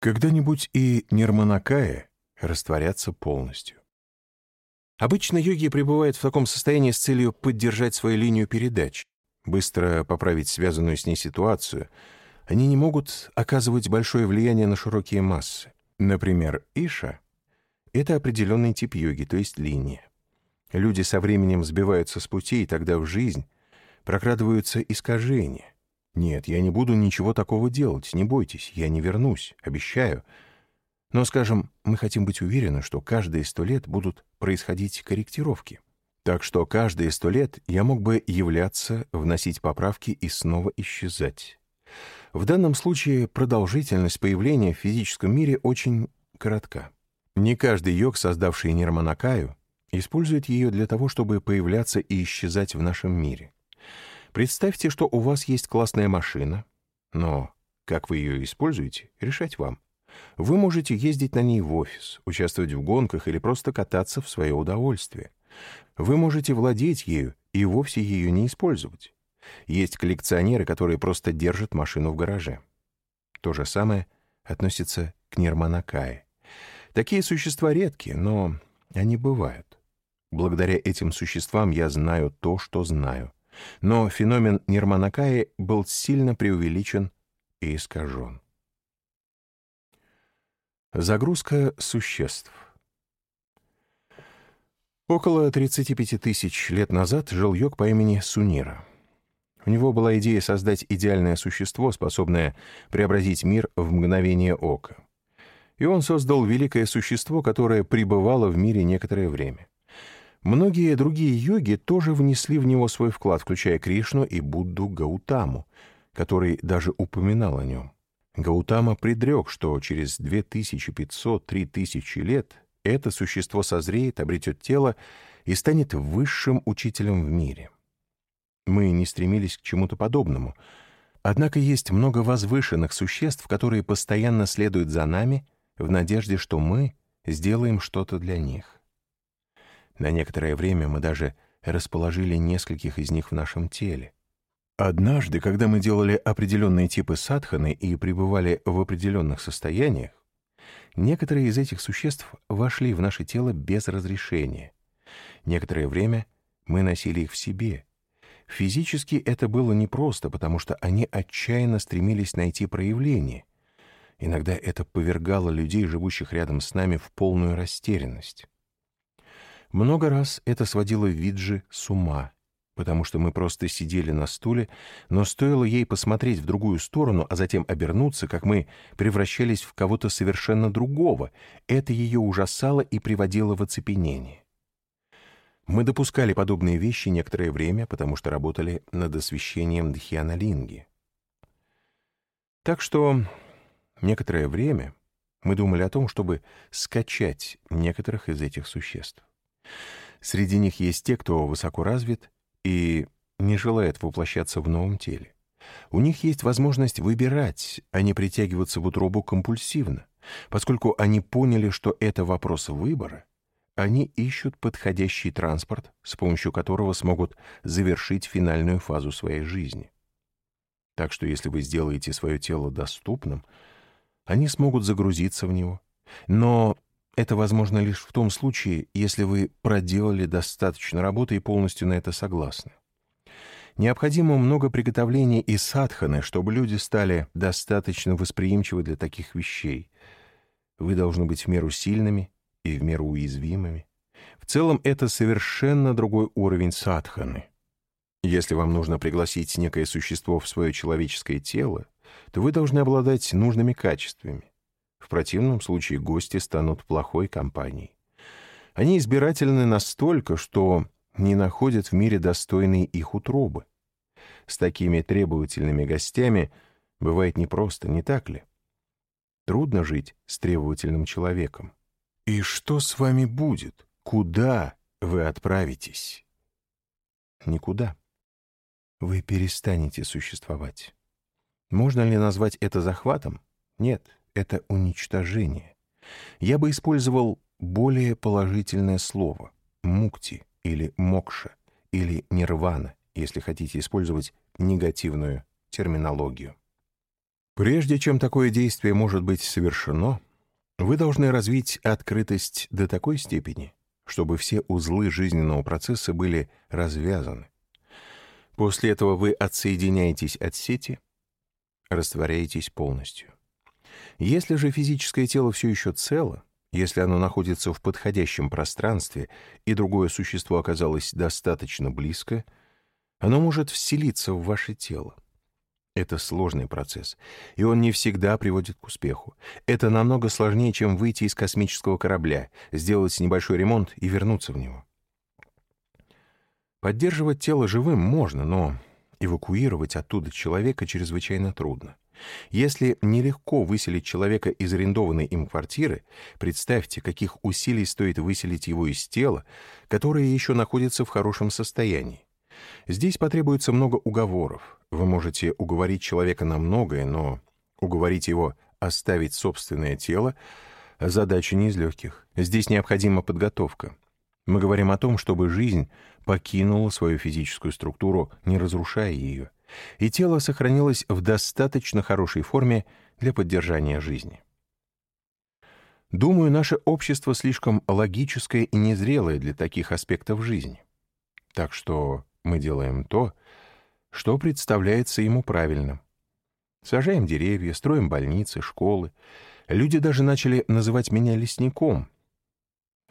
Speaker 1: Когда-нибудь и нирманакая растворятся полностью. Обычно йоги пребывают в таком состоянии с целью поддержать свою линию передач, быстро поправить связанную с ней ситуацию. Они не могут оказывать большое влияние на широкие массы. Например, Иша — это определенный тип йоги, то есть линия. Люди со временем сбиваются с пути, и тогда в жизнь прокрадываются искажения — «Нет, я не буду ничего такого делать, не бойтесь, я не вернусь, обещаю». Но, скажем, мы хотим быть уверены, что каждые сто лет будут происходить корректировки. Так что каждые сто лет я мог бы являться, вносить поправки и снова исчезать. В данном случае продолжительность появления в физическом мире очень коротка. Не каждый йог, создавший Нирманакаю, использует ее для того, чтобы появляться и исчезать в нашем мире. Представьте, что у вас есть классная машина, но как вы ее используете, решать вам. Вы можете ездить на ней в офис, участвовать в гонках или просто кататься в свое удовольствие. Вы можете владеть ею и вовсе ее не использовать. Есть коллекционеры, которые просто держат машину в гараже. То же самое относится к нирманакае. Такие существа редкие, но они бывают. Благодаря этим существам я знаю то, что знаю. Но феномен нирманакаи был сильно преувеличен и искажен. Загрузка существ. Около 35 тысяч лет назад жил йог по имени Сунира. У него была идея создать идеальное существо, способное преобразить мир в мгновение ока. И он создал великое существо, которое пребывало в мире некоторое время. Многие другие йоги тоже внесли в него свой вклад, включая Кришну и Будду Гаутаму, который даже упоминал о нем. Гаутама предрек, что через 2500-3000 лет это существо созреет, обретет тело и станет высшим учителем в мире. Мы не стремились к чему-то подобному. Однако есть много возвышенных существ, которые постоянно следуют за нами в надежде, что мы сделаем что-то для них. На некоторое время мы даже расположили нескольких из них в нашем теле. Однажды, когда мы делали определенные типы садханы и пребывали в определенных состояниях, некоторые из этих существ вошли в наше тело без разрешения. Некоторое время мы носили их в себе. Физически это было непросто, потому что они отчаянно стремились найти проявление. Иногда это повергало людей, живущих рядом с нами, в полную растерянность. Много раз это сводило Виджи с ума, потому что мы просто сидели на стуле, но стоило ей посмотреть в другую сторону, а затем обернуться, как мы превращались в кого-то совершенно другого, это ее ужасало и приводило в оцепенение. Мы допускали подобные вещи некоторое время, потому что работали над освещением Дхьяналинги. Так что некоторое время мы думали о том, чтобы скачать некоторых из этих существ. Среди них есть те, кто высоко развит и не желает воплощаться в новом теле. У них есть возможность выбирать, а не притягиваться в утробу компульсивно. Поскольку они поняли, что это вопрос выбора, они ищут подходящий транспорт, с помощью которого смогут завершить финальную фазу своей жизни. Так что если вы сделаете свое тело доступным, они смогут загрузиться в него. Но это возможно лишь в том случае, если вы проделали достаточно работы и полностью на это согласны. Необходимо много приготовлений и садханы, чтобы люди стали достаточно восприимчивы для таких вещей. Вы должны быть в меру сильными и в меру уязвимыми. В целом это совершенно другой уровень садханы. Если вам нужно пригласить некое существо в свое человеческое тело, то вы должны обладать нужными качествами. Противном случае гости станут плохой компанией. Они избирательны настолько, что не находят в мире достойной их утробы. С такими требовательными гостями бывает непросто, не так ли? Трудно жить с требовательным человеком. И что с вами будет? Куда вы отправитесь? Никуда. Вы перестанете существовать. Можно ли назвать это захватом? Нет это уничтожение. Я бы использовал более положительное слово — мукти или мокша или нирвана, если хотите использовать негативную терминологию. Прежде чем такое действие может быть совершено, вы должны развить открытость до такой степени, чтобы все узлы жизненного процесса были развязаны. После этого вы отсоединяетесь от сети, растворяетесь полностью. Если же физическое тело все еще цело, если оно находится в подходящем пространстве и другое существо оказалось достаточно близко, оно может вселиться в ваше тело. Это сложный процесс, и он не всегда приводит к успеху. Это намного сложнее, чем выйти из космического корабля, сделать небольшой ремонт и вернуться в него. Поддерживать тело живым можно, но эвакуировать оттуда человека чрезвычайно трудно. Если нелегко выселить человека из арендованной им квартиры, представьте, каких усилий стоит выселить его из тела, которое еще находится в хорошем состоянии. Здесь потребуется много уговоров. Вы можете уговорить человека на многое, но уговорить его оставить собственное тело — задача не из легких. Здесь необходима подготовка. Мы говорим о том, чтобы жизнь покинула свою физическую структуру, не разрушая ее, и тело сохранилось в достаточно хорошей форме для поддержания жизни. Думаю, наше общество слишком логическое и незрелое для таких аспектов жизни. Так что мы делаем то, что представляется ему правильным. Сажаем деревья, строим больницы, школы. Люди даже начали называть меня лесником.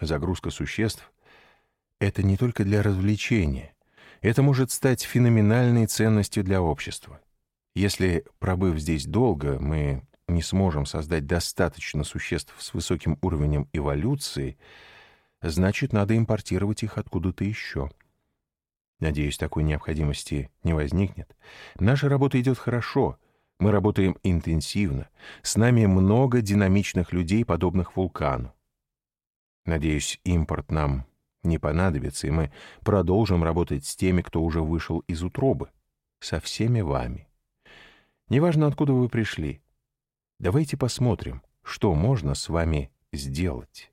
Speaker 1: Загрузка существ — это не только для развлечения. Это может стать феноменальной ценностью для общества. Если, пробыв здесь долго, мы не сможем создать достаточно существ с высоким уровнем эволюции, значит, надо импортировать их откуда-то еще. Надеюсь, такой необходимости не возникнет. Наша работа идет хорошо. Мы работаем интенсивно. С нами много динамичных людей, подобных вулкану. Надеюсь, импорт нам не понадобится, и мы продолжим работать с теми, кто уже вышел из утробы. Со всеми вами. Неважно, откуда вы пришли. Давайте посмотрим, что можно с вами сделать.